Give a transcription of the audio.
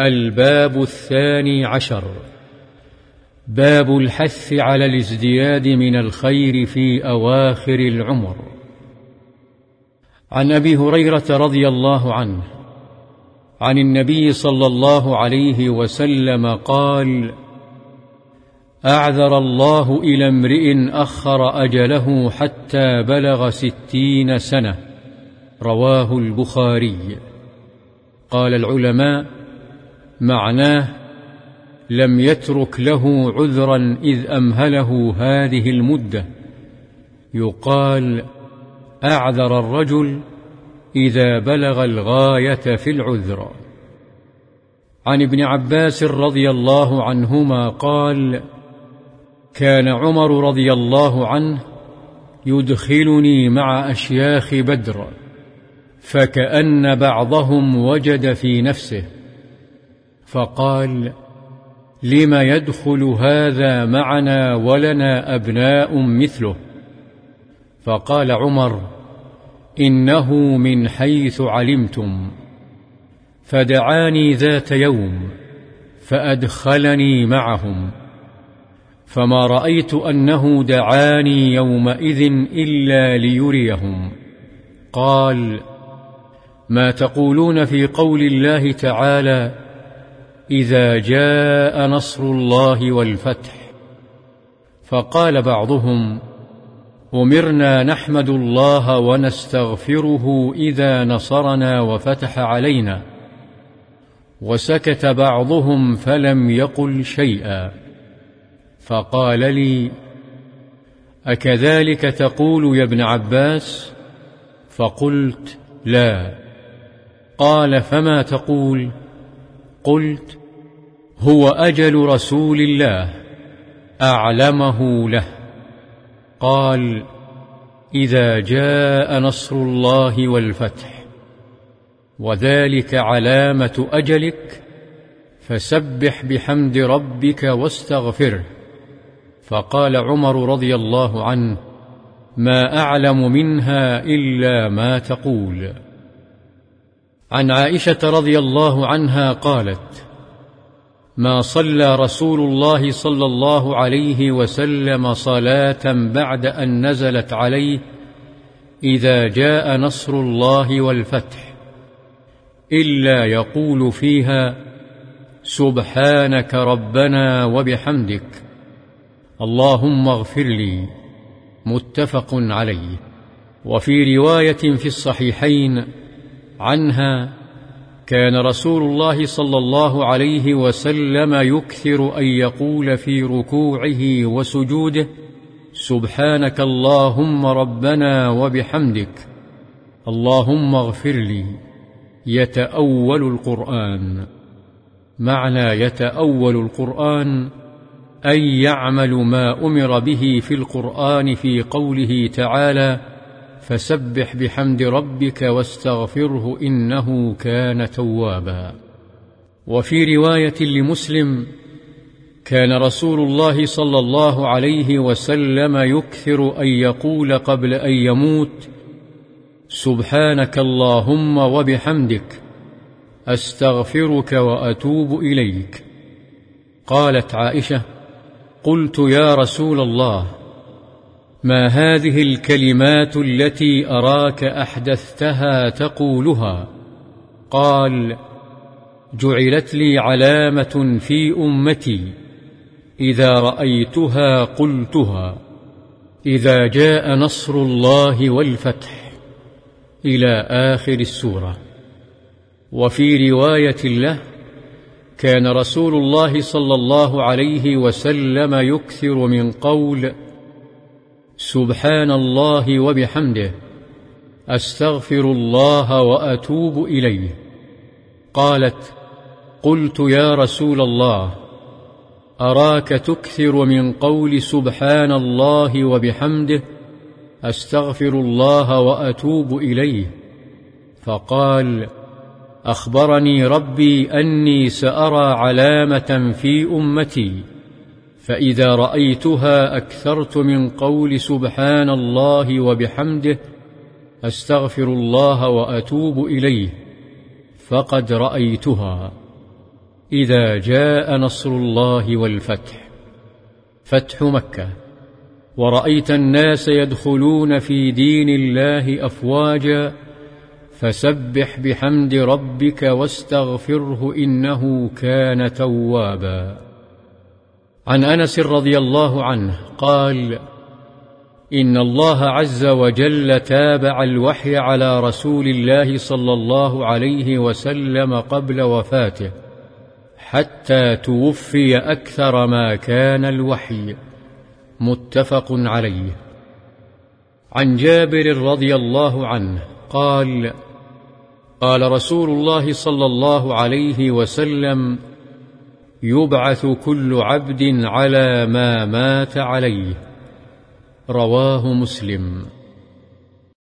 الباب الثاني عشر. باب الحث على الازدياد من الخير في أواخر العمر. عن أبي هريرة رضي الله عنه عن النبي صلى الله عليه وسلم قال أعذر الله إلى امرئ أخر أجله حتى بلغ ستين سنة. رواه البخاري. قال العلماء معناه لم يترك له عذرا إذ أمهله هذه المدة. يقال أعذر الرجل إذا بلغ الغاية في العذر. عن ابن عباس رضي الله عنهما قال كان عمر رضي الله عنه يدخلني مع أشياخ بدر فكأن بعضهم وجد في نفسه. فقال لم يدخل هذا معنا ولنا أبناء مثله؟ فقال عمر إنه من حيث علمتم. فدعاني ذات يوم فأدخلني معهم. فما رأيت أنه دعاني يومئذ إلا ليريهم. قال ما تقولون في قول الله تعالى إذا جاء نصر الله والفتح فقال بعضهم أمرنا نحمد الله ونستغفره إذا نصرنا وفتح علينا. وسكت بعضهم فلم يقل شيئا. فقال لي أكذلك تقول يا ابن عباس؟ فقلت لا. قال فما تقول؟ قلت هو أجل رسول الله أعلمه له. قال إذا جاء نصر الله والفتح وذلك علامة أجلك فسبح بحمد ربك واستغفره فقال عمر رضي الله عنه ما أعلم منها إلا ما تقول. عن عائشة رضي الله عنها قالت ما صلى رسول الله صلى الله عليه وسلم صلاة بعد أن نزلت عليه إذا جاء نصر الله والفتح إلا يقول فيها سبحانك ربنا وبحمدك اللهم اغفر لي متفق عليه. وفي رواية في الصحيحين عنها كان رسول الله صلى الله عليه وسلم يكثر أن يقول في ركوعه وسجوده سبحانك اللهم ربنا وبحمدك اللهم اغفر لي يتأول القرآن معنى يتأول القرآن أن يعمل ما أمر به في القرآن في قوله تعالى فسبح بحمد ربك واستغفره إنه كان توابا. وفي رواية لمسلم كان رسول الله صلى الله عليه وسلم يكثر أن يقول قبل أن يموت سبحانك اللهم وبحمدك أستغفرك وأتوب إليك. قالت عائشة قلت يا رسول الله ما هذه الكلمات التي أراك أحدثتها تقولها؟ قال جعلت لي علامة في أمتي إذا رأيتها قلتها إذا جاء نصر الله والفتح إلى آخر السورة. وفي رواية له كان رسول الله صلى الله عليه وسلم يكثر من قول سبحان الله وبحمده أستغفر الله وأتوب إليه. قالت قلت يا رسول الله أراك تكثر من قول سبحان الله وبحمده أستغفر الله وأتوب إليه. فقال أخبرني ربي أني سأرى علامة في أمتي. فإذا رأيتها أكثرت من قول سبحان الله وبحمده أستغفر الله وأتوب إليه فقد رأيتها. إذا جاء نصر الله والفتح فتح مكة. ورأيت الناس يدخلون في دين الله أفواجا فسبح بحمد ربك واستغفره إنه كان توابا. عن أنس رضي الله عنه قال إن الله عز وجل تابع الوحي على رسول الله صلى الله عليه وسلم قبل وفاته حتى توفي أكثر ما كان الوحي. متفق عليه. عن جابر رضي الله عنه قال قال رسول الله صلى الله عليه وسلم يبعث كل عبد على ما مات عليه. رواه مسلم.